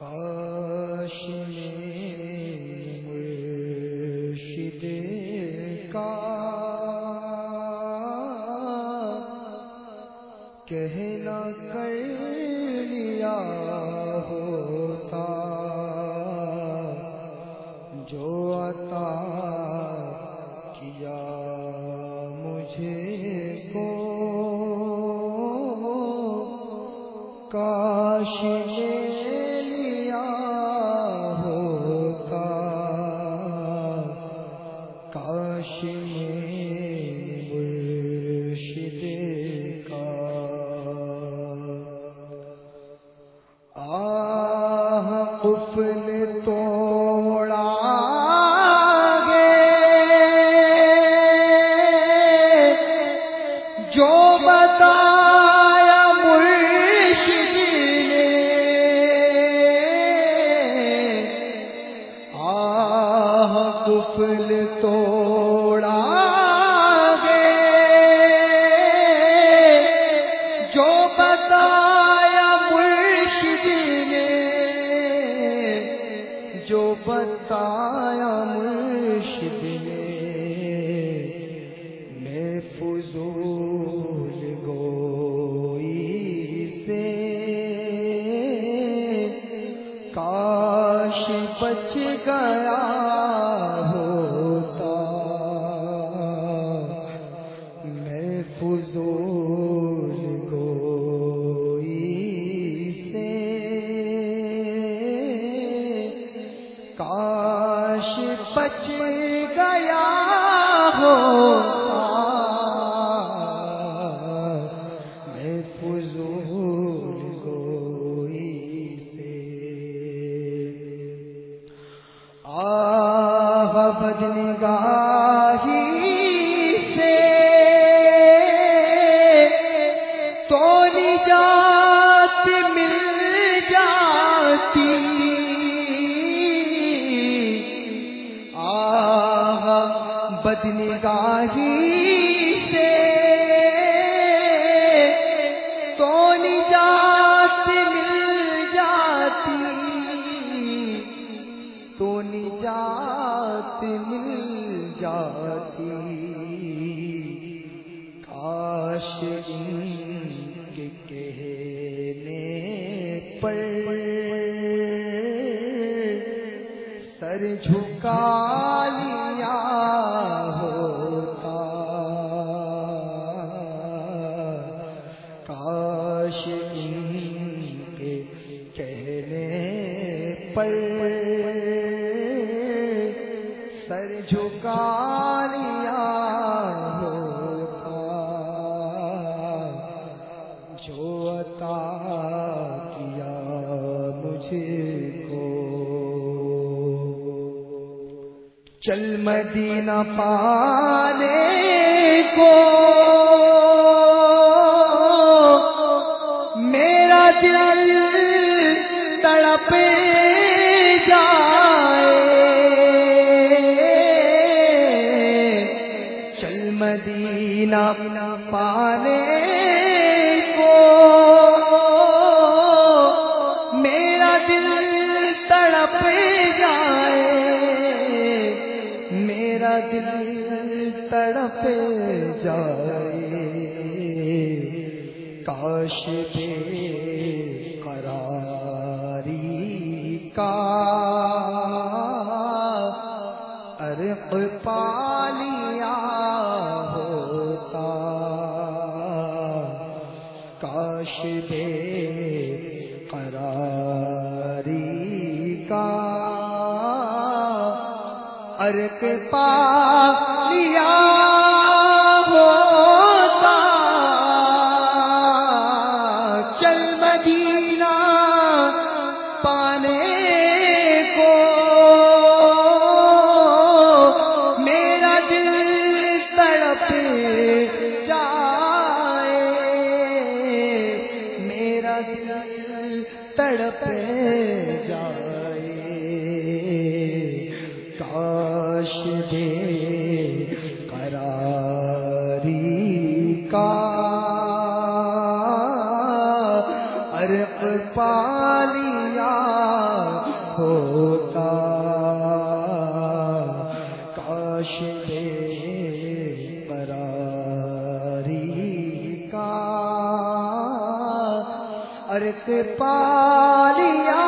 کاش مرشد کا کہنا کر لیا ہوتا جو عطا کیا مجھے کو کاش لے قفل توڑا گے۔ جو بتایا مرشد نے جو بتایا بچ گیا ہوتا۔ میں فضول گوئی سے کاش بچ گیا ہوتا آہ بدنگاہی سے تو نجات مل جاتی۔ آہ بدنی گاہی نجات مل جاتی۔ کاش ان کے کہنے پر سر جھکا لیا ہوتا۔ کاش ان کے کہنے پر سر جھکا لیا ہوتا جو عطا کیا مجھے کو۔ چل مدینہ پانے کو۔ میرا دل تڑپ مدینہ پانے کو میرا دل تڑپ جائے میرا دل تڑپ جائے۔ کاش بے کاش بے قراری کا ارق پا لیا ہوتا۔ چل مدینہ پانے کو میرا دل تڑپ ارق پالیا ہوتا۔ کاش دے براری کا ارت پالیا